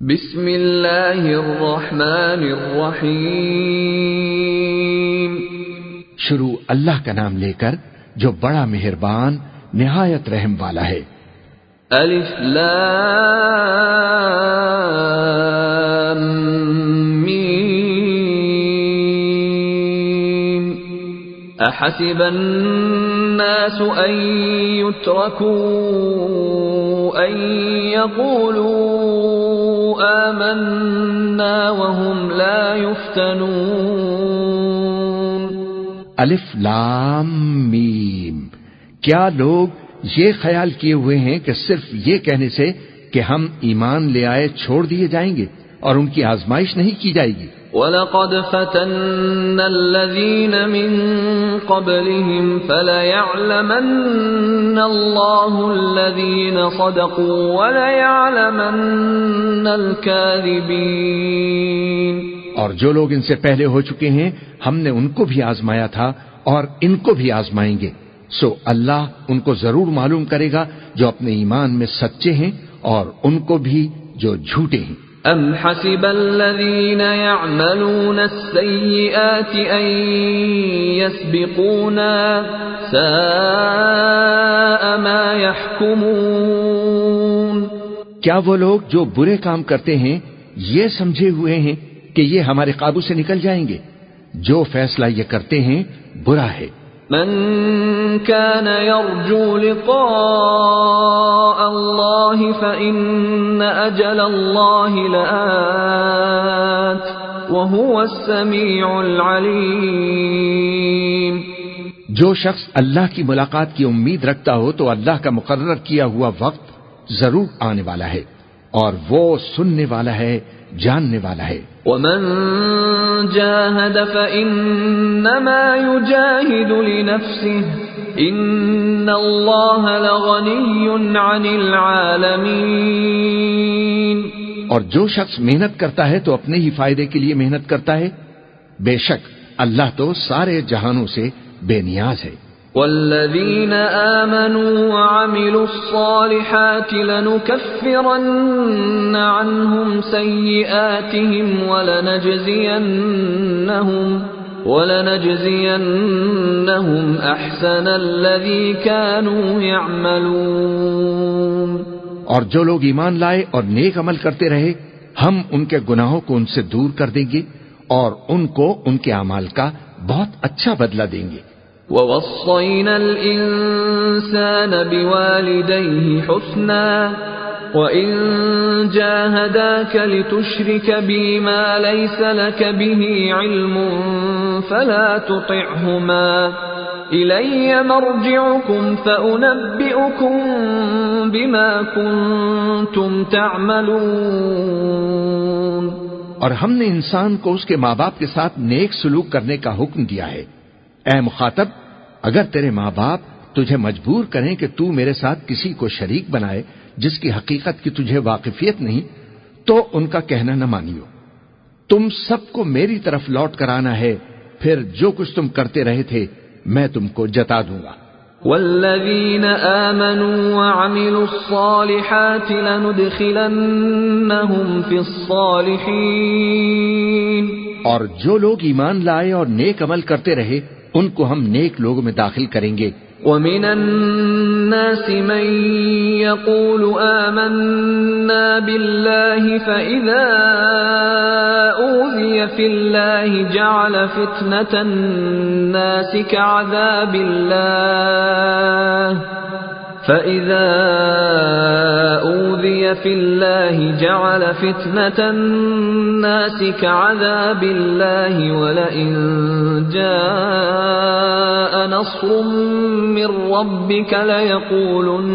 بسم اللہ الرحمن الرحیم۔ شروع اللہ کا نام لے کر جو بڑا مہربان نہایت رحم والا ہے۔ الف لام میم۔ احسب الناس ان يتركوا ان يقولوا آمنا وهم لا يفتنون۔ الف لام میم۔ کیا لوگ یہ خیال کیے ہوئے ہیں کہ صرف یہ کہنے سے کہ ہم ایمان لے آئے چھوڑ دیے جائیں گے اور ان کی آزمائش نہیں کی جائے گی؟ وَلَقَدْ فَتَنَّ الَّذِينَ مِن قَبْلِهِمْ فَلَيَعْلَمَنَّ اللَّهُ الَّذِينَ صَدَقُوا وَلَيَعْلَمَنَّ الْكَاذِبِينَ اور جو لوگ ان سے پہلے ہو چکے ہیں، ہم نے ان کو بھی آزمایا تھا اور ان کو بھی آزمائیں گے۔ سو اللہ ان کو ضرور معلوم کرے گا جو اپنے ایمان میں سچے ہیں اور ان کو بھی جو جھوٹے ہیں۔ ام حسب الذين يعملون السيئات ان يسبقونا ساء ما يحكمون۔ کیا وہ لوگ جو برے کام کرتے ہیں، یہ سمجھے ہوئے ہیں کہ یہ ہمارے قابو سے نکل جائیں گے؟ جو فیصلہ یہ کرتے ہیں، برا ہے۔ من كان يرجو لقاء الله فإن أجل الله لآت وهو السميع العليم. جو شخص اللہ کی ملاقات کی امید رکھتا ہو تو اللہ کا مقرر کیا ہوا وقت ضرور آنے والا ہے اور وہ سننے والا ہے جاننے والا ہے۔ ومن جاهد فإنما يجاهد لنفسه إن الله لغني عن العالمين۔ اور جو شخص محنت کرتا ہے تو اپنے ہی فائدے کے لیے محنت کرتا ہے۔ بے شک اللہ تو سارے جہانوں سے بے نیاز ہے۔ والذين آمنوا وعملوا الصالحات لنكفرن عنهم سيئاتهم ولنجزينهم ولنجزينهم أحسن الذي كانوا يعملون اور جو لوگ ایمان لائے اور نیک عمل کرتے رہے، ہم ان کے گناہوں کو ان سے دور کر دیں گے اور ان کو ان کے اعمال کا بہت اچھا بدلہ دیں گے۔ ووصينا الإنسان بوالديه حسنا وإن جاهداك لتشرك بي ما ليس لك به علم فلا تطعهما إلي مرجعكم فأنبئكم بما كنتم تعملون اور ہم نے انسان کو اس کے ماں باپ کے ساتھ نیک سلوک کرنے کا حکم دیا ہے۔ اے مخاطب اگر تیرے ماں باپ تجھے مجبور کریں کہ تو میرے ساتھ کسی کو شریک بنائے جس کی حقیقت کی تجھے واقفیت نہیں تو ان کا کہنا نہ مانیو۔ تم سب کو میری طرف لوٹ کر آنا ہے پھر جو کچھ تم کرتے رہے تھے میں تم کو جتا دوں گا۔ والذين آمنوا وعملوا الصالحات لندخلنهم في الصالحين اور جو لوگ ایمان لائے اور نیک عمل کرتے رہے ان کو ہم نیک لوگوں میں داخل کریں گے۔ ومن الناس من يقول آمنا بالله فإذا أوذي في الله جعل فتنة الناس كعذاب الله فإذا أوذي في الله جعل فتنة الناس كعذاب الله ولئن جاء نصر من ربك ليقولن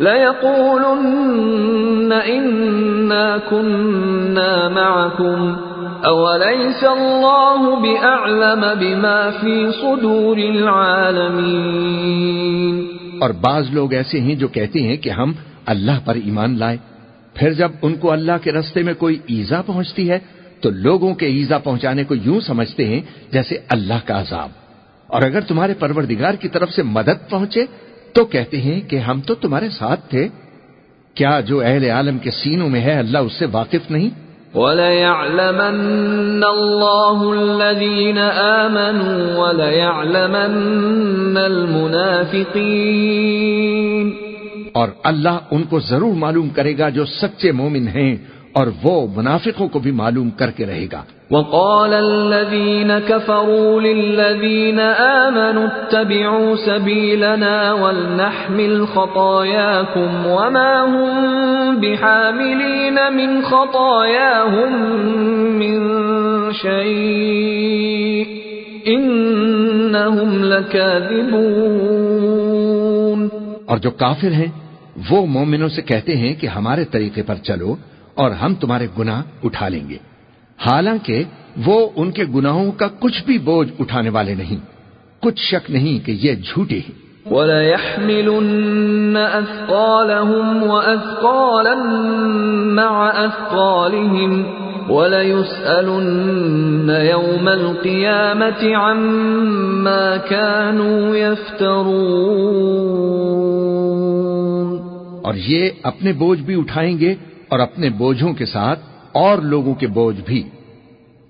ليقولن إنا كنا معكم أوليس الله بأعلم بما في صدور العالمين اور بعض لوگ ایسے ہیں جو کہتے ہیں کہ ہم اللہ پر ایمان لائے، پھر جب ان کو اللہ کے رستے میں کوئی ایزا پہنچتی ہے، تو لوگوں کے ایزا پہنچانے کو یوں سمجھتے ہیں جیسے اللہ کا عذاب۔ اور اگر تمہارے پروردگار کی طرف سے مدد پہنچے، تو کہتے ہیں کہ ہم تو تمہارے ساتھ تھے۔ کیا جو اہل عالم کے سینوں میں ہے، اللہ اس سے واقف نہیں؟ وَلَيَعْلَمَنَّ اللَّهُ الَّذِينَ آمَنُوا وَلَيَعْلَمَنَّ الْمُنَافِقِينَ۔ اور اللہ ان کو ضرور معلوم کرے گا جو سچے مومن ہیں اور وہ منافقوں کو بھی معلوم کر کے رہے گا۔ وقال الذين كفروا للذين آمنوا اتبعوا سبيلنا ولنحمل خطاياكم وما هم بحاملين من خطاياهم من شيء إنهم لكاذبون۔ اور جو کافر ہیں وہ مومنوں سے کہتے ہیں کہ ہمارے طریقے پر چلو اور ہم تمہارے گناہ اٹھا لیں گے۔ حالانکہ وہ ان کے گناہوں کا کچھ بھی بوجھ اٹھانے والے نہیں۔ کچھ شک نہیں کہ یہ جھوٹے ہیں۔ وَلَيَحْمِلُنَّ أَثْقَالَهُمْ وَأَثْقَالًا مَعَ أَثْقَالِهِمْ وَلَيُسْأَلُنَّ يَوْمَ الْقِيَامَةِ عَمَّا كَانُوا يَفْتَرُونَ اور یہ اپنے بوجھ بھی اٹھائیں گے اور اپنے بوجھوں کے ساتھ اور لوگوں کے بوجھ بھی۔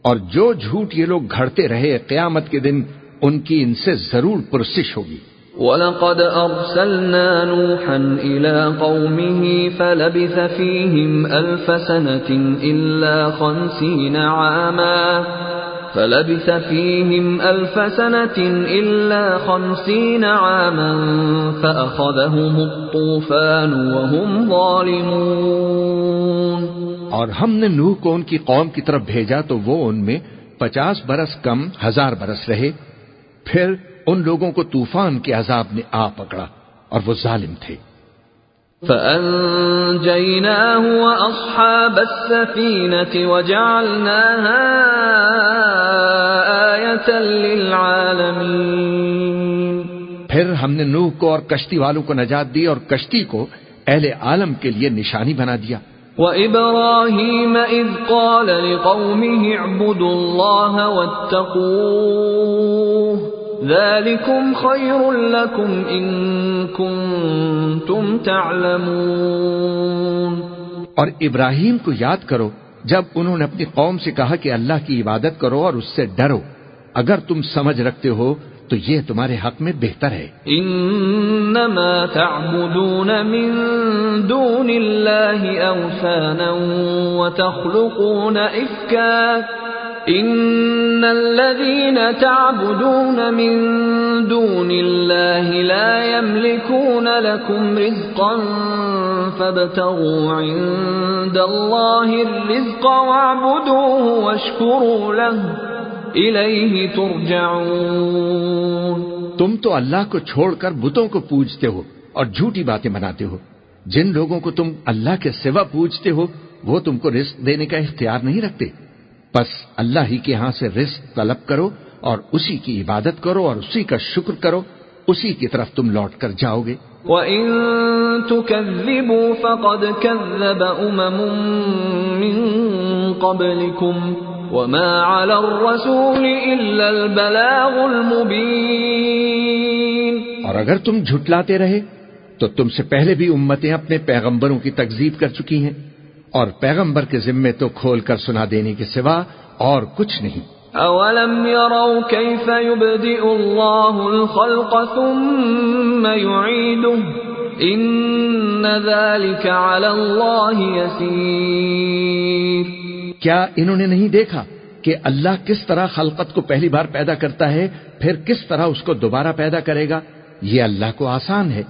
اور جو جھوٹ یہ لوگ گھڑتے رہے قیامت کے دن، ان کی ان سے ضرور پرسش ہوگی۔ وَلَقَدْ أَرْسَلْنَا نُوحًا إِلَىٰ قَوْمِهِ فَلَبِثَ فِيهِمْ أَلْفَ سَنَةٍ إِلَّا خَمْسِينَ عَامًا فلبث فيهم ألف سنة إلا خمسين عاما فأخذهم الطوفان وهم ظالمون. اور ہم نے نوح کو ان کی قوم کی طرف بھیجا تو وہ ان میں پچاس برس کم ہزار برس رہے۔ پھر ان لوگوں کو طوفان کے عذاب نے آ پکڑا اور وہ ظالم تھے۔ فأنجيناه وأصحاب السفينة وجعلناها آية للعالمين پھر ہم نے نوح کو اور کشتی والوں کو نجات دی اور کشتی کو اہل عالم کے لیے نشانی بنا دیا۔ وَإِبْرَاهِيمَ إِذْ قَالَ لِقَوْمِهِ اعْبُدُوا اللَّهَ وَاتَّقُوهُ ذلكم خير لكم ان كنتم تعلمون. اور ابراہیم کو یاد کرو جب انہوں نے اپنی قوم سے کہا کہ اللہ کی عبادت کرو اور اس سے ڈرو اگر تم سمجھ رکھتے ہو تو یہ تمہارے حق میں بہتر ہے۔ انما تعبدون من دون اللہ اوثانا وتخلقون افکا ان الذين تعبدون من دون الله لا يملكون لكم رزقا فابتغوا عند الله الرزق واعبدوه واشكروا له اليه ترجعون تم تو اللہ کو چھوڑ کر بتوں کو پوجتے ہو اور جھوٹی باتیں بناتے ہو۔ جن لوگوں کو تم اللہ کے سوا پوجتے ہو، وہ تم کو رزق دینے کا اختیار نہیں رکھتے۔ پس اللہ ہی کے ہاں سے رزق طلب کرو اور اسی کی عبادت کرو اور اسی کا شکر کرو اسی کی طرف تم لوٹ کر جاؤ گے۔ وَإِن تُكَذِّبُوا فَقَدْ كَذَّبَ أُمَمٌ مِّن قَبْلِكُمْ وَمَا عَلَى الرَّسُولِ إِلَّا الْبَلَاغُ الْمُبِينَ۔ اور اگر تم جھٹلاتے رہے تو تم سے پہلے بھی امتیں اپنے پیغمبروں کی تکذیب کر چکی ہیں۔ اور پیغمبر کے ذمے تو کھول کر سنا دینے کے سوا اور کچھ نہیں۔ اولم يروا كيف يبدئ الله الخلق ثم يعيده ان ذلك على الله يسير۔ کیا انہوں نے نہیں دیکھا کہ اللہ کس طرح خلقت کو پہلی بار پیدا کرتا ہے پھر کس طرح اس کو دوبارہ پیدا کرے گا؟ یہ اللہ کو آسان ہے۔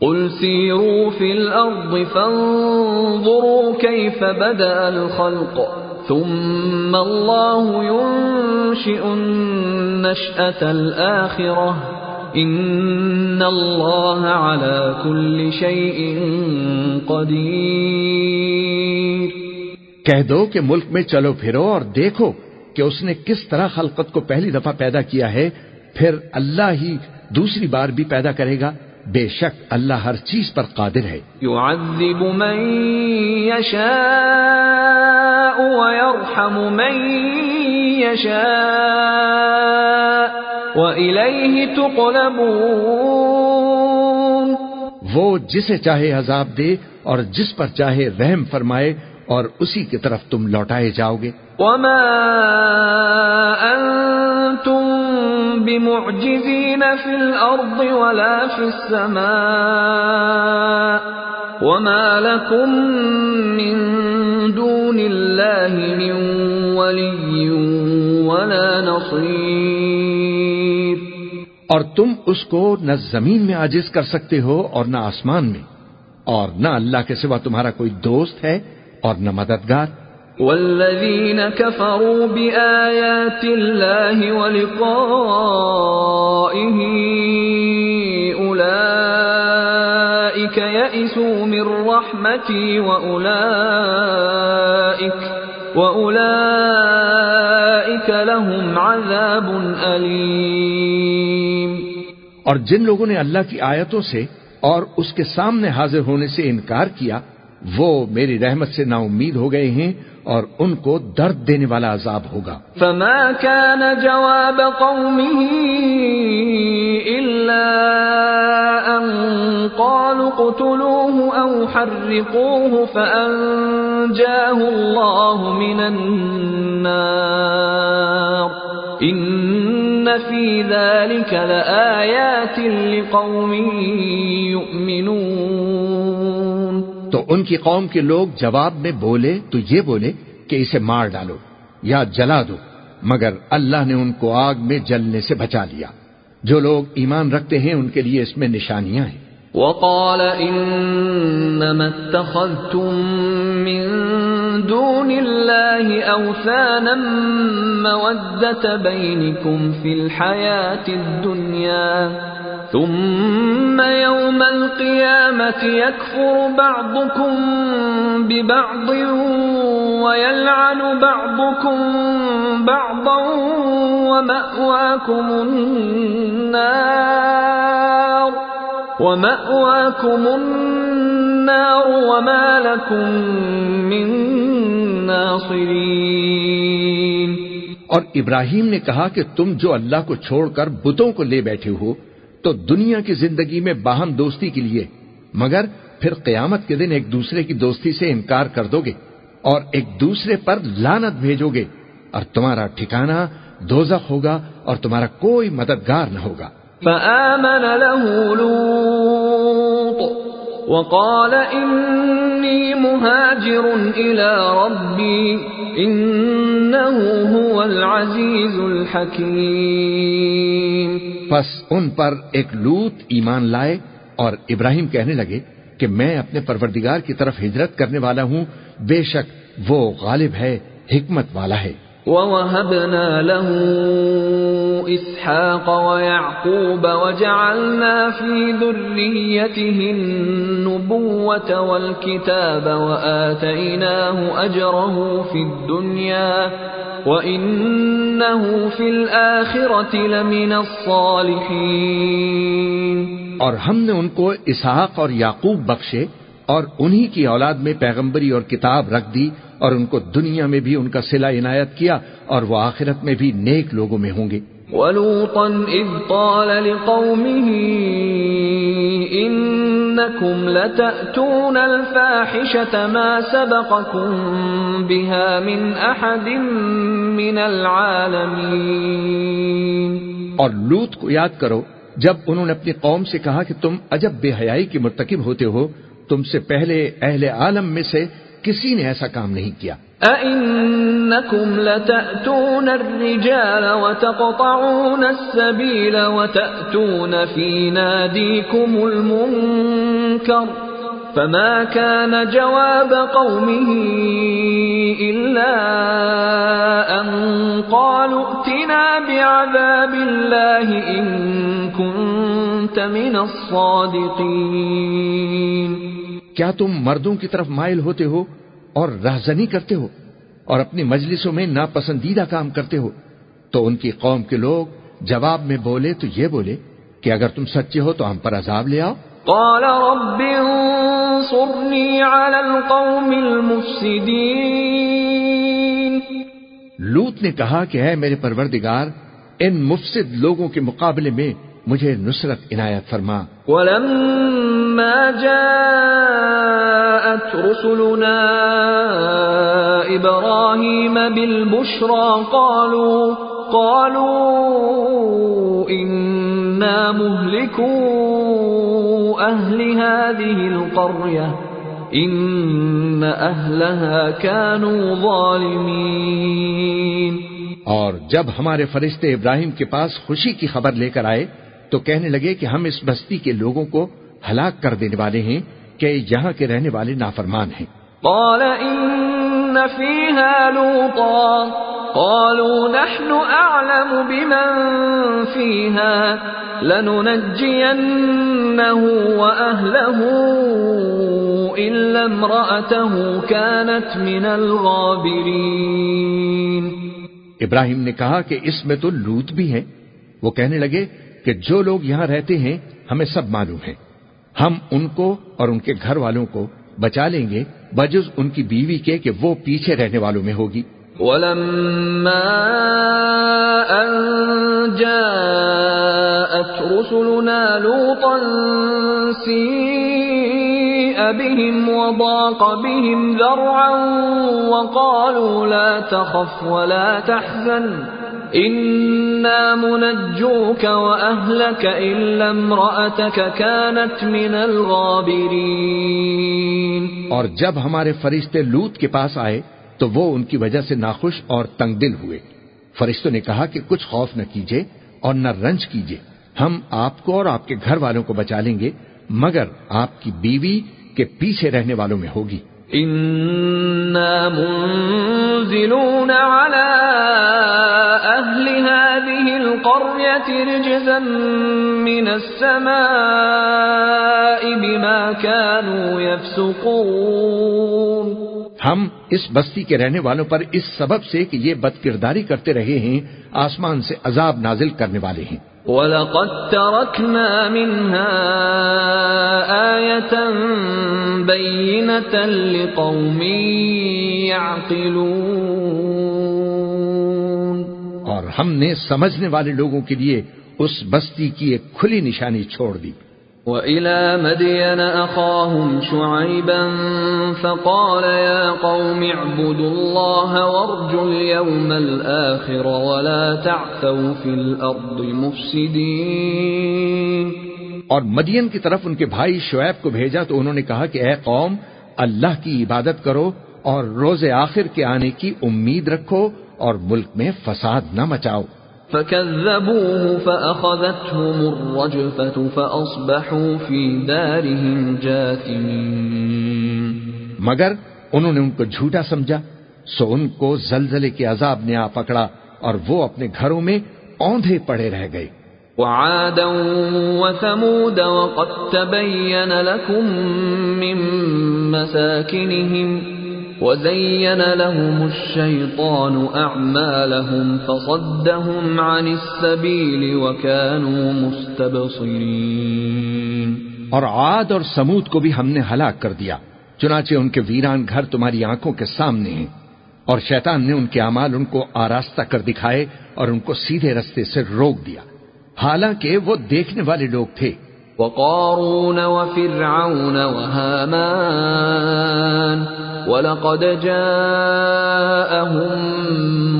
قل سيروا في الأرض فانظروا كيف بدأ الخلق ثم الله ينشئ النشأة الآخرة إن الله على كل شيء قدير کہہ دو کہ ملک میں چلو پھرو اور دیکھو کہ اس نے کس طرح خلقت کو پہلی دفعہ پیدا کیا ہے، پھر اللہ ہی دوسری بار بھی پیدا کرے گا۔ بے شک اللہ ہر چیز پر قادر ہے۔ يعذب من يشاء ويرحم من يشاء وإليه تقلبون۔ وہ جسے چاہے عذاب دے اور جس پر چاہے رحم فرمائے اور اسی کی طرف تم لوٹائے جاؤ گے۔ وما انتم بمعجزين في الارض ولا في السماء وما لكم من دون الله من ولي ولا نصير. اور تم اس کو نہ زمین میں عاجز کر سکتے ہو اور نہ آسمان میں، اور نہ اللہ کے سوا تمہارا کوئی دوست ہے اور نہ مددگار والذين كفروا بآيات الله ولقائه أولئك يئسوا من رحمتي وأولئك وأولئك لهم عذاب أليم اور جن لوگوں نے اللہ کی آیتوں سے اور اس کے سامنے حاضر ہونے سے انکار کیا، وہ میری رحمت سے نا امید ہو گئے ہیں اور ان کو درد دینے والا عذاب ہوگا۔ فما كان جواب قومه إلا أن قالوا قتلوه أو حرقوه فأنجاه الله من النار إن في ذلك لآيات لقوم يؤمنون تو ان کی قوم کے لوگ جواب میں بولے، تو یہ بولے کہ اسے مار ڈالو یا جلا دو، مگر اللہ نے ان کو آگ میں جلنے سے بچا لیا۔ جو لوگ ایمان رکھتے ہیں، ان کے لیے اس میں نشانیاں ہیں۔ وقال إنما اتخذتم من دون الله أوثانا مودة بينكم في الحياة الدنيا۔ ثم يوم القيامة يكفر بعضكم ببعض ويلعن بعضكم بعضا ومأواكم النار ومأواكم النار وما لكم من ناصرين اور ابراہیم نے کہا کہ تم جو اللہ کو چھوڑ کر بتوں کو لے بیٹھے ہو تو دنیا کی زندگی میں باہم دوستی کے لیے، مگر پھر قیامت کے دن ایک دوسرے کی دوستی سے انکار کر دو گے اور ایک دوسرے پر لانت بھیجو گے اور تمہارا ٹھکانہ دوزخ ہوگا اور تمہارا کوئی مددگار نہ ہوگا۔ فآمن له لوط وقال إني مهاجر إلى ربي إنه هو العزيز الحكيم۔ پس ان پر ایک لوت ایمان لائے اور ابراہیم کہنے لگے کہ میں اپنے پروردگار کی طرف ہجرت کرنے والا ہوں، بے شک وہ غالب ہے، حکمت والا ہے۔ ووهبنا له إسحاق ويعقوب وجعلنا في ذريته النبوة والكتاب وآتيناه أجره في الدنيا وإنه في الآخرة لمن الصالحين اور ہم نے ان کو اسحاق اور یعقوب بخشے اور انہی کی اولاد میں پیغمبری اور کتاب رکھ دی اور ان کو دنیا میں بھی ان کا صلہ عنایت کیا اور وہ آخرت میں بھی نیک لوگوں میں ہوں گے۔ ولوطا إذ قال لقومه إنكم لتأتون الفاحشة ما سبقكم بها من أحد من العالمين اور لوت کو یاد کرو جب انہوں نے اپنی قوم سے کہا کہ تم عجب بے حیائی کی مرتکب ہوتے ہو تم سے پہلے اہل عالم میں سے کسی نے ایسا کام نہیں کیا۔ أئنكم لتأتون الرجال وتقطعون السبيل وتأتون في ناديكم المنكر فما كان جواب قومه إلا أن قالوا ائتنا بعذاب الله إن كنت من الصادقين۔ کیا تم مردوں کی طرف مائل ہوتے ہو اور رہزنی کرتے ہو اور اپنی مجلسوں میں ناپسندیدہ کام کرتے ہو؟ تو ان کی قوم کے لوگ جواب میں بولے تو یہ بولے کہ اگر تم سچے ہو تو ہم پر عذاب لے آؤ۔ قال رب انصرني على القوم المفسدين لوت نے کہا کہ اے میرے پروردگار ان مفسد لوگوں کے مقابلے میں مجھے نصرت عنایت فرما۔ ولما ولما جاءت رسلنا إبراهيم بالبشرى قالوا قالوا إنا مهلكوا أهل هذه القرية، إن أهلها كانوا ظالمين۔ اور جب ہمارے فرشتے ابراہیم کے پاس خوشی کی خبر لے کر آئے، تو کہنے لگے کہ ہم اس بستی کے لوگوں کو ہلاک کر دینے والے ہیں کہ یہاں کے رہنے والے نافرمان ہیں۔ قال إن فيها لوطا قالوا نحن أعلم بمن فيها لننجينه وأهله إلا امرأته كانت من الغابرين۔ ابراہیم نے کہا کہ اس میں تو لوت بھی ہیں وہ کہنے لگے کہ جو لوگ یہاں رہتے ہیں ہمیں سب معلوم ہے۔ ہم ان کو اور ان کے گھر والوں کو بچا لیں گے، بجز ان کی بیوی کے کہ وہ پیچھے رہنے والوں میں ہوگی۔ ولما أن جاءت رسلنا لوطا بهم وضاق بهم ذرعا وقالوا لا تخف ولا تحزن منجوك كانت من الغابرين۔ اور جب ہمارے فرشتے لوت کے پاس آئے، تو وہ ان کی وجہ سے ناخوش اور تنگ دل ہوئے۔ فرشتوں نے کہا کہ کچھ خوف نہ کیجیے اور نہ رنج کیجیے ہم آپ کو اور آپ کے گھر والوں کو بچا لیں گے، مگر آپ کی بیوی کے پیچھے رہنے والوں میں ہوگی۔ إنا منزلون على أهل هذه القرية رجزا من السماء بما كانوا يفسقون۔ ہم اس بستی کے رہنے والوں پر اس سبب سے کہ یہ بد کرداری کرتے رہے ہیں، آسمان سے عذاب نازل کرنے والے ہیں۔ وَلَقَدْ تَرَكْنَا مِنْهَا آيَةً بَيِّنَةً لِقَوْمٍ يَعْقِلُونَ اور ہم نے سمجھنے والے لوگوں کے لیے اس بستی کی ایک کھلی نشانی چھوڑ دی۔ وَإِلَى مَدْيَنَ أَخَاهُمْ شُعَيْبًا فَقَالَ يَا قَوْمِ اعْبُدُوا اللَّهَ وَارْجُوا الْيَوْمَ الْآخِرَ وَلَا تَعْثَوْا فِي الْأَرْضِ مُفْسِدِينَ. اور مدین کی طرف ان کے بھائی شعیب کو بھیجا تو انہوں نے کہا کہ اے قوم، اللہ کی عبادت کرو اور روز آخر کے آنے کی امید رکھو اور ملک میں فساد نہ مچاؤ۔ فكذبوه فأخذتهم الرجفة فأصبحوا في دارهم جاثمين مگر انہوں نے ان کو جھوٹا سمجھا سو ان کو زلزلے کے عذاب نے آ پکڑا اور وہ اپنے گھروں میں اوندھے پڑے رہ گئے۔ وعادا وثمود وقد تبين لكم من مساكنهم وزين لهم الشيطان أعمالهم فصدهم عن السبيل وكانوا مستبصرين اور عاد اور سمود کو بھی ہم نے ہلاک کر دیا، چنانچہ ان کے ویران گھر تمہاری آنکھوں کے سامنے ہیں۔ اور شیطان نے ان کے اعمال ان کو آراستہ کر دکھائے اور ان کو سیدھے رستے سے روک دیا۔ حالانکہ وہ دیکھنے والے لوگ تھے۔ وقارون وفرعون وهامان ولقد جاءهم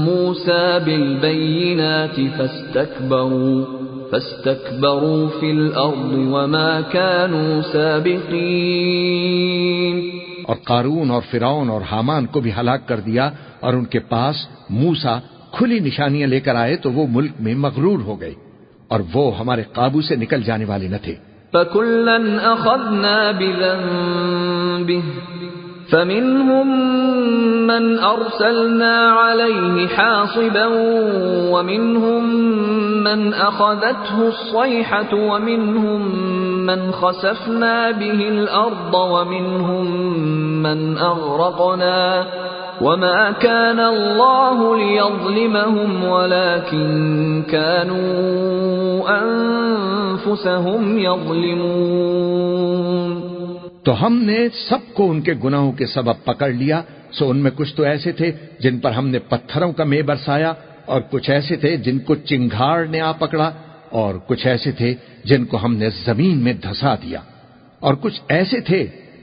موسى بالبينات فاستكبروا فاستكبروا في الأرض وما كانوا سابقين اور قارون اور فرعون اور حامان کو بھی ہلاک کر دیا اور ان کے پاس موسا کھلی نشانیاں لے کر آئے تو وہ ملک میں مغرور ہو گئے۔ اور وہ ہمارے قابو سے نکل جانے والے نہ تھے۔ فكلا أخذنا بذنبه، فمنهم من أرسلنا عليه حاصبا، ومنهم من أخذته الصيحة، ومنهم من خسفنا به الأرض، ومنهم من أغرقنا وما كان الله ليظلمهم ولكن كانوا أنفسهم يظلمون تو ہم نے سب کو ان کے گناہوں کے سبب پکڑ لیا، سو ان میں کچھ تو ایسے تھے جن پر ہم نے پتھروں کا مے برسایا، اور کچھ ایسے تھے جن کو چنگھاڑ نے آ پکڑا، اور کچھ ایسے تھے جن کو ہم نے زمین میں دھسا دیا، اور کچھ ایسے تھے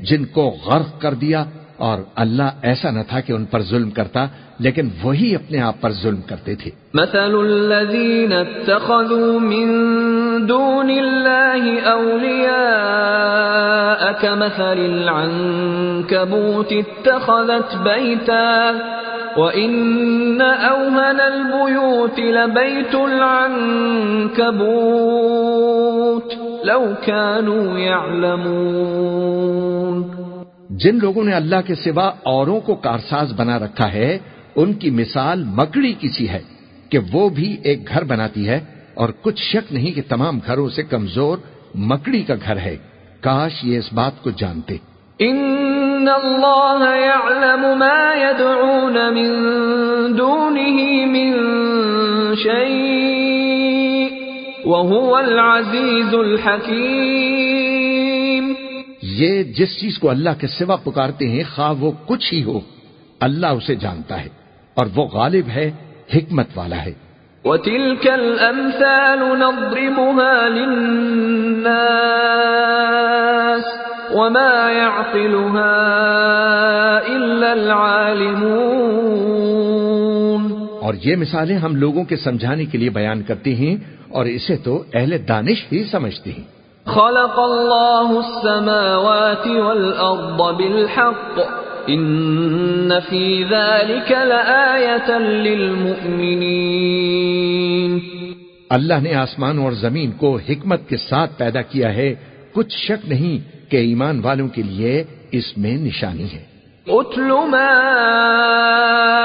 جن کو غرق کر دیا اور اللہ ایسا نہ تھا کہ ان پر ظلم کرتا، لیکن وہی اپنے آپ پر ظلم کرتے تھے۔ مثل الذين اتخذوا من دون الله أولياء كمثل العنكبوت اتخذت بيتا وإن أوهن البيوت لبيت العنكبوت لو كانوا يعلمون جن لوگوں نے اللہ کے سوا اوروں کو کارساز بنا رکھا ہے، ان کی مثال مکڑی کی سی ہے کہ وہ بھی ایک گھر بناتی ہے، اور کچھ شک نہیں کہ تمام گھروں سے کمزور مکڑی کا گھر ہے۔ کاش یہ اس بات کو جانتے۔ ان اللہ يعلم ما يدعون من دونه من شيء وهو العزيز الحكيم یہ جس چیز کو اللہ کے سوا پکارتے ہیں خواہ وہ کچھ ہی ہو اللہ اسے جانتا ہے اور وہ غالب ہے حکمت والا ہے۔ وَتِلْكَ الْأَمْثَالُ نَضْرِبُهَا لِلنَّاسِ وَمَا يَعْقِلُهَا إِلَّا الْعَالِمُونَ۔ اور یہ مثالیں ہم لوگوں کے سمجھانے کے لیے بیان کرتے ہیں اور اسے تو اہل دانش ہی سمجھتے ہیں۔ خلق الله السماوات والأرض بالحق. ان في ذلك لآية للمؤمنين. اللہ نے آسمان اور زمین کو حکمت کے ساتھ پیدا کیا ہے. کچھ شک نہیں کہ ایمان والوں کے لیے اس میں نشانی ہے. اتل ما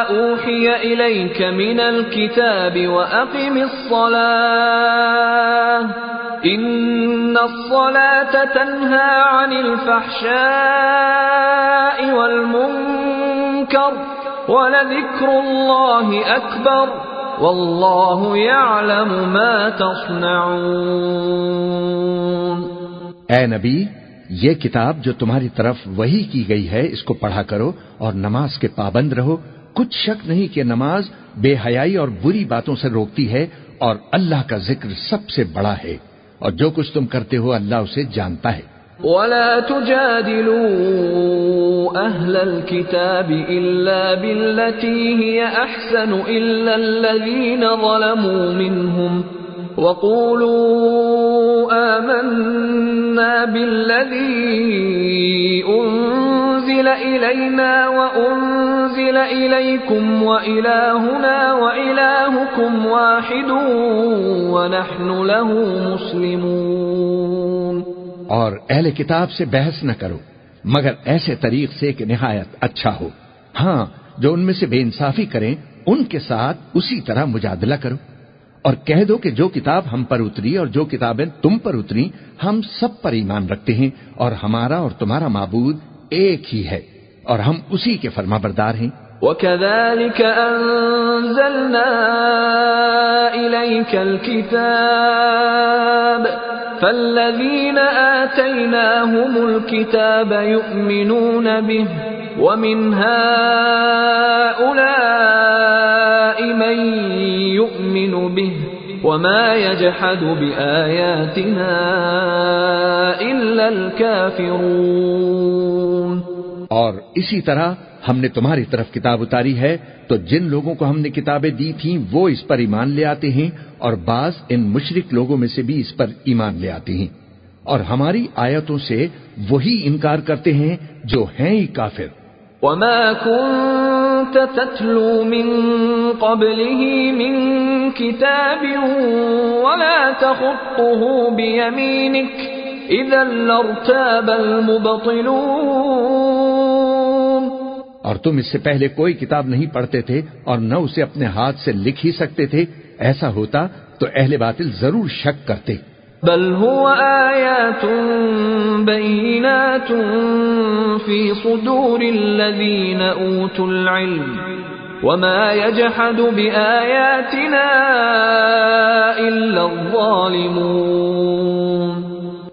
اوحي اليك من الكتاب واقم الصلاه ان الصلاه تنهى عن الفحشاء والمنكر ولذكر الله اكبر والله يعلم ما تصنعون اے نبی، یہ کتاب جو تمہاری طرف وہی کی گئی ہے، اس کو پڑھا کرو اور نماز کے پابند رہو۔ کچھ شک نہیں کہ نماز بے حیائی اور بری باتوں سے روکتی ہے اور اللہ کا ذکر سب سے بڑا ہے۔ اور جو کچھ تم کرتے ہو اللہ اسے جانتا ہے۔ ولا تجادلوا اهل الكتاب الا بالتي هي احسن الا الذين ظلموا منهم وقولوا آمنا بالذي أنزل إلينا وأنزل إليكم وإلهنا وإلهكم واحد ونحن له مسلمون. اور اہل کتاب سے بحث نہ کرو، مگر ایسے طریق سے کہ نہایت اچھا ہو۔ ہاں جو ان میں سے بے انصافی کریں، ان کے ساتھ اسی طرح مجادلہ کرو۔ اور کہہ دو کہ جو کتاب ہم پر اتری اور جو کتابیں تم پر اتری، ہم سب پر ایمان رکھتے ہیں اور ہمارا اور تمہارا معبود ایک ہی ہے اور ہم اسی کے فرما بردار ہیں۔ وَكَذَلِكَ أَنزَلْنَا إِلَيْكَ الْكِتَابَ فَالَّذِينَ آتَيْنَاهُمُ الْكِتَابَ يُؤْمِنُونَ بِهِ وَمِنْ هَؤُلَاءِ مَنْ يُؤْمِنُ بِهِ وما يجحد بآياتنا إلا الكافرون اور اسی طرح ہم نے تمہاری طرف کتاب اتاری ہے تو جن لوگوں کو ہم نے کتابیں دی تھیں وہ اس پر ایمان لے آتے ہیں اور بعض ان مشرق لوگوں میں سے بھی اس پر ایمان لے آتے ہیں۔ اور ہماری آیتوں سے وہی انکار کرتے ہیں جو ہیں ہی کافر۔ وما كنت تتلو من قبله من كتاب ولا تخطه بيمينك إذا لارتاب المبطلون. اور تم اس سے پہلے کوئی کتاب نہیں پڑھتے تھے اور نہ اسے اپنے ہاتھ سے لکھ ہی سکتے تھے، ایسا ہوتا تو اہل باطل ضرور شک کرتے۔ بل هو آيات بينات في صدور الذين أوتوا العلم وما يجحد بآياتنا إلا الظالمون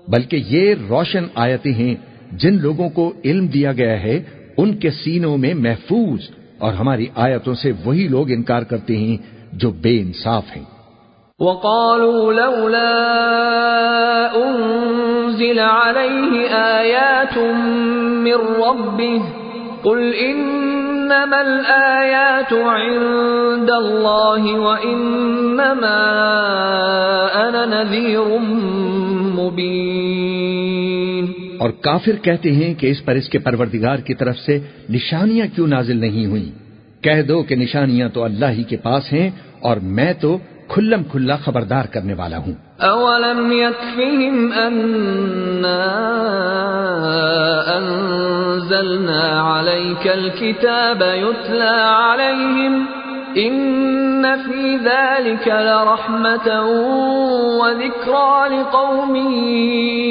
بلکہ یہ روشن آیتیں ہیں جن لوگوں کو علم دیا گیا ہے، ان کے سینوں میں محفوظ اور ہماری آیتوں سے وہی لوگ انکار کرتے ہیں جو بے انصاف ہیں۔ وقالوا لولا أنزل عليه آيات من ربه قل إنما الآيات عند الله وإنما أنا نذير مبين. اور کافر کہتے ہیں کہ اس پر اس کے پروردگار کی طرف سے نشانیاں کیوں نازل نہیں ہوئیں؟ کہہ دو کہ نشانیاں تو اللہ ہی کے پاس ہیں اور میں تو کھلم کھلا خبردار کرنے والا ہوں۔ اولم يكفهم اننا انزلنا عليك الكتاب يتلى عليهم ان في ذلك لرحمه وذكرى لقوم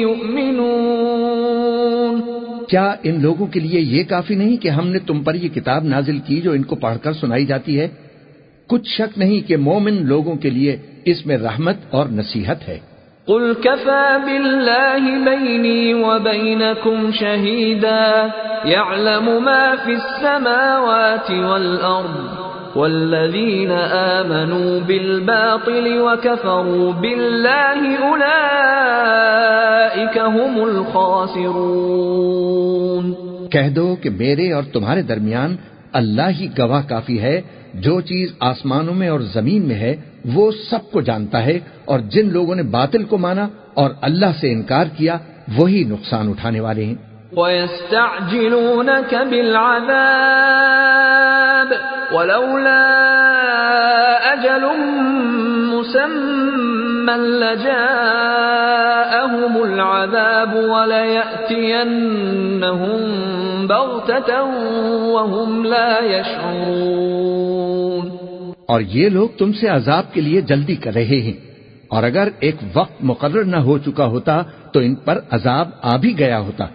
يؤمنون کیا ان لوگوں کے لیے یہ کافی نہیں کہ ہم نے تم پر یہ کتاب نازل کی جو ان کو پڑھ کر سنائی جاتی ہے؟ کچھ شک نہیں کہ مومن لوگوں کے لیے اس میں رحمت اور نصیحت ہے۔ قل كفى بالله بيني وبينكم شهيدا يعلم ما في السماوات والأرض والذين آمنوا بالباطل وكفروا بالله أولئك هم الخاسرون۔ کہہ دو کہ میرے اور تمہارے درمیان اللہ ہی گواہ کافی ہے، جو چیز آسمانوں میں اور زمین میں ہے، وہ سب کو جانتا ہے، اور جن لوگوں نے باطل کو مانا اور اللہ سے انکار کیا، وہی نقصان اٹھانے والے ہیں۔ وَيَسْتَعْجِلُونَكَ بِالْعَذَابِ وَلَوْلَا أَجَلٌ مُسَمًّى لَجَاءَهُمُ الْعَذَابُ وَلَيَأْتِيَنَّهُمْ وهم لا يشعرون۔ اور یہ لوگ تم سے عذاب کے لیے جلدی کر رہے ہیں۔ اور اگر ایک وقت مقرر نہ ہو چکا ہوتا، تو ان پر عذاب آ بھی گیا ہوتا۔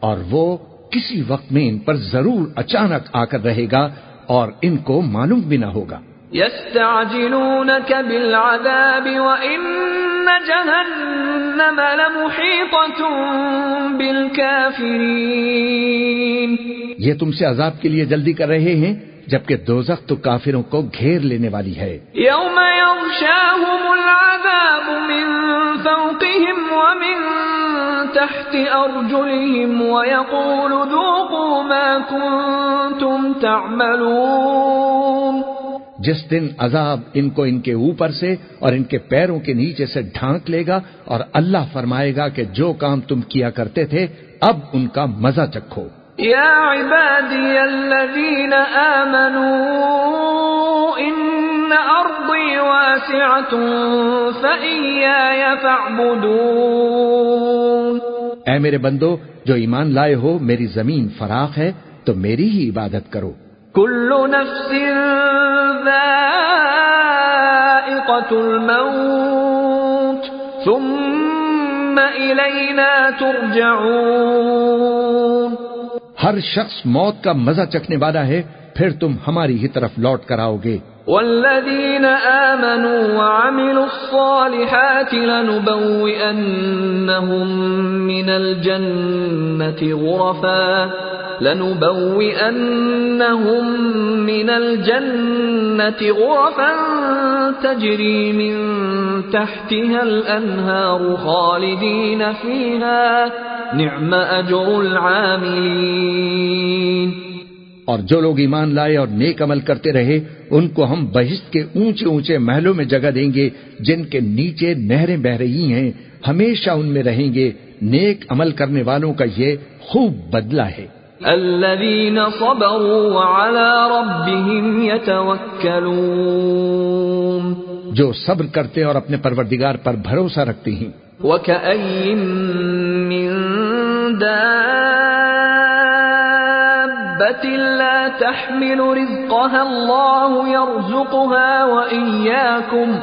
اور وہ کسی وقت میں ان پر ضرور اچانک آ کر رہے گا اور ان کو معلوم بھی نہ ہوگا۔ يستعجلونك بالعذاب وإن جهنم لمحيطة بالكافرين. یہ تم سے عذاب کے لیے جلدی کر رہے ہیں جبکہ دوزخ تو کافروں کو گھیر لینے والی ہے۔ يوم يغشاهم العذاب من فوقهم ومن تحت أرجلهم ويقول ذوقوا ما كنتم تعملون. جس دن عذاب ان کو ان کے اوپر سے اور ان کے پیروں کے نیچے سے ڈھانک لے گا اور اللہ فرمائے گا کہ جو کام تم کیا کرتے تھے اب ان کا مزہ چکھو۔ يا عبادي الذين آمنوا إن أرضي واسعة فإياي فاعبدون۔ اے میرے بندو جو ایمان لائے ہو میری زمین فراخ ہے تو میری ہی عبادت کرو۔ كل نفس ذائقة الموت، ثم إلينا ترجعون. ہر شخص موت کا مزہ چکھنے والا ہے، پھر تم ہماری ہی طرف لوٹ کر آؤ گے۔ والذين آمنوا وعملوا الصالحات لنبوئنهم من الجنة غرفا، لنبوئنهم من الجنة غرفا تجري من تحتها الأنهار خالدين فيها، نعم أجر العاملين. اور جو لوگ ایمان لائے اور نیک عمل کرتے رہے ان کو ہم بہشت کے اونچے اونچے محلوں میں جگہ دیں گے جن کے نیچے نہریں بہ رہی ہیں۔ ہمیشہ ان میں رہیں گے۔ نیک عمل کرنے والوں کا یہ خوب بدلہ ہے۔ الذين صبروا وعلى ربهم يتوكلون جو صبر کرتے اور اپنے پروردگار پر بھروسہ رکھتے ہیں۔ وكأي من دابة لا تحمل رزقها الله يرزقها وإياكم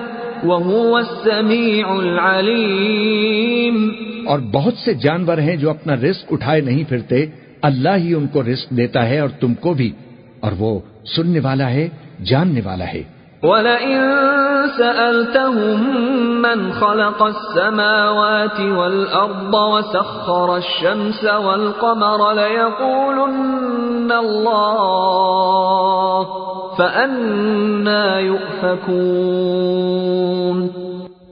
وهو السميع العليم اور بہت سے جانور ہیں جو اپنا رزق اٹھائے نہیں پھرتے۔ اللہ ہی ان کو رزق دیتا ہے اور تم کو بھی۔ اور وہ سننے والا ہے، جاننے والا ہے۔ وَلَئِن سَأَلْتَهُم مَّنْ خَلَقَ السَّمَاوَاتِ وَالْأَرْضَ وَسَخَّرَ الشَّمْسَ وَالْقَمَرَ لَيَقُولُنَّ اللَّهُ فَأَنَّىٰ يُؤْفَكُونَ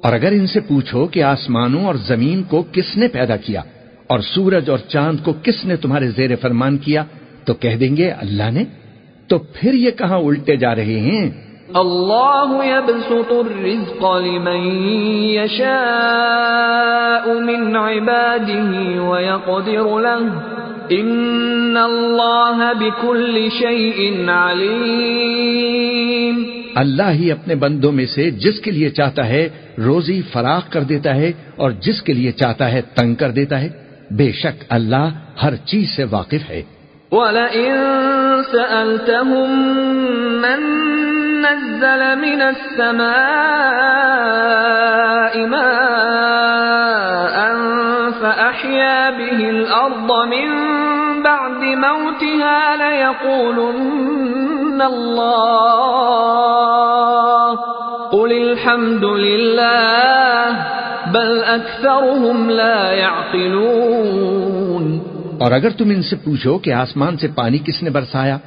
اور اگر ان سے پوچھو کہ آسمانوں اور زمین کو کس نے پیدا کیا اور سورج اور چاند کو کس نے تمہارے زیر فرمان کیا تو کہہ دیں گے اللہ نے تو پھر یہ کہاں الٹے جا رہے ہیں؟ اللہ يبسط الرزق لمن يشاء من عباده ويقدر له ان اللہ بكل شيء علیم اللہ ہی اپنے بندوں میں سے جس کے لیے چاہتا ہے روزی فراخ کر دیتا ہے اور جس کے لیے چاہتا ہے تنگ کر دیتا ہے بے شک اللہ ہر چیز سے واقف ہے۔ وَلَئِن سَأَلْتَهُم مَّن نَّزَّلَ مِنَ السَّمَاءِ مَاءً فَأَحْيَا بِهِ الْأَرْضَ مِن بَعْدِ مَوْتِهَا لَيَقُولُنَّ اللَّهُ قُلِ الْحَمْدُ لِلَّهِ بَلْ أَكْثَرُهُمْ لَا يَعْقِلُونَ اور اگر تم ان سے پوچھو کہ آسمان سے پانی کس نے برسایا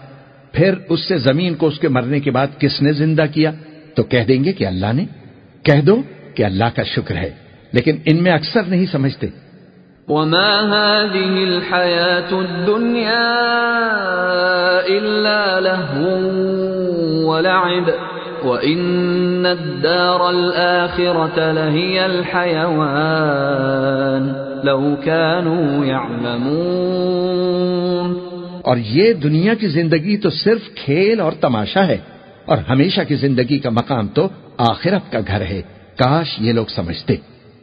پھر اس سے زمین کو اس کے مرنے کے بعد کس نے زندہ کیا؟ تو کہہ دیں گے کہ اللہ نے۔ کہہ دو کہ اللہ کا شکر ہے، لیکن ان میں اکثر نہیں سمجھتے۔ وما هذه الحياة الدنيا إلا لهو ولعب وإن الدار الآخرة لهي الحيوان لو كانوا يعلمون اور یہ دنیا کی زندگی تو صرف کھیل اور تماشا ہے اور ہمیشہ کی زندگی کا مقام تو آخرت کا گھر ہے۔ کاش یہ لوگ سمجھتے۔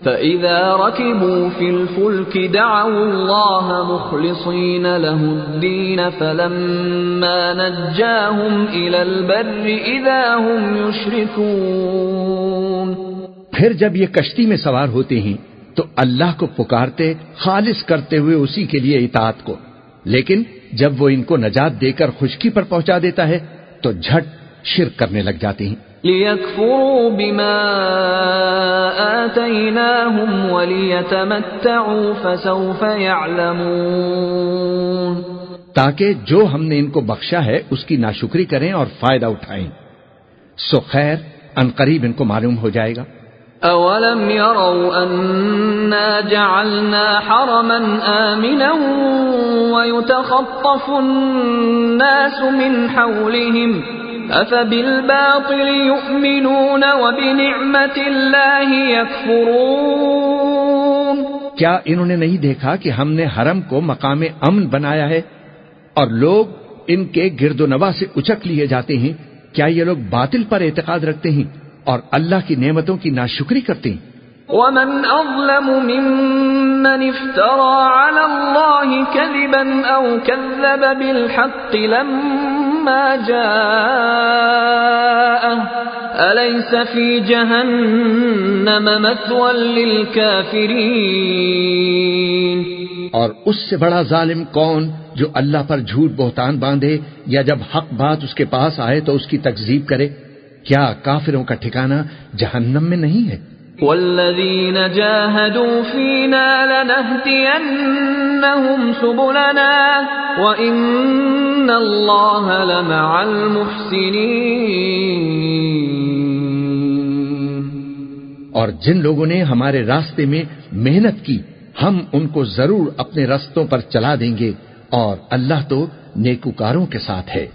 فَإِذَا رَكِبُوا فِي الْفُلْكِ دَعَوُا اللَّهَ مُخْلِصِينَ لَهُ الدِّينَ فَلَمَّا نَجَّاهُمْ إِلَى الْبَرِّ إِذَا هُمْ يُشْرِكُونَ۔ پھر جب یہ کشتی میں سوار ہوتے ہیں تو اللہ کو پکارتے خالص کرتے ہوئے اسی کے لیے اطاعت کو۔ لیکن جب وہ ان کو نجات دے کر خشکی پر پہنچا دیتا ہے تو جھٹ شرک کرنے لگ جاتے ہیں۔ لِيَكْفُرُوا بِمَا آتَيْنَاهُمْ وَلِيَتَمَتَّعُوا فَسَوْفَ يَعْلَمُونَ۔ تاکہ جو ہم نے ان کو بخشا ہے اس کی ناشکری کریں اور فائدہ اٹھائیں۔ سو خیر ان قریب ان کو معلوم ہو جائے گا۔ اولم يروا اننا جعلنا حرما امنا ويتخطف الناس من حولهم افبالباطل يؤمنون وبنعمة الله يكفرون کیا انہوں نے نہیں دیکھا کہ ہم نے حرم کو مقام امن بنایا ہے اور لوگ ان کے گرد و نوا سے اچک لیے جاتے ہیں؟ کیا یہ لوگ باطل پر اعتقاد رکھتے ہیں؟ اور اللہ کی نعمتوں کی ناشکری کرتے ہیں۔ ومن اظلم ممن افترى على الله كذبا او كذب بالحق لما جاء اليس في جهنم مثوى للكافرين؟ اور اس سے بڑا ظالم کون جو اللہ پر جھوٹ بہتان باندھے یا جب حق بات اس کے پاس آئے تو اس کی تکذیب کرے؟ کیا کافروں کا ٹھکانہ جہنم میں نہیں ہے؟ والذین جاہدوا فینا لنہدینہم سبلنا وإن اللہ لمع المحسنین اور جن لوگوں نے ہمارے راستے میں محنت کی ہم ان کو ضرور اپنے رستوں پر چلا دیں گے اور اللہ تو نیکوکاروں کے ساتھ ہے۔